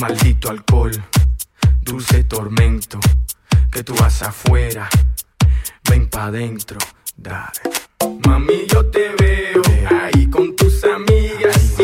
Maldito alcohol, dulce tormento, que tú vas afuera, ven pa' adentro, dale. Mami, yo te veo ahí con tus amigas.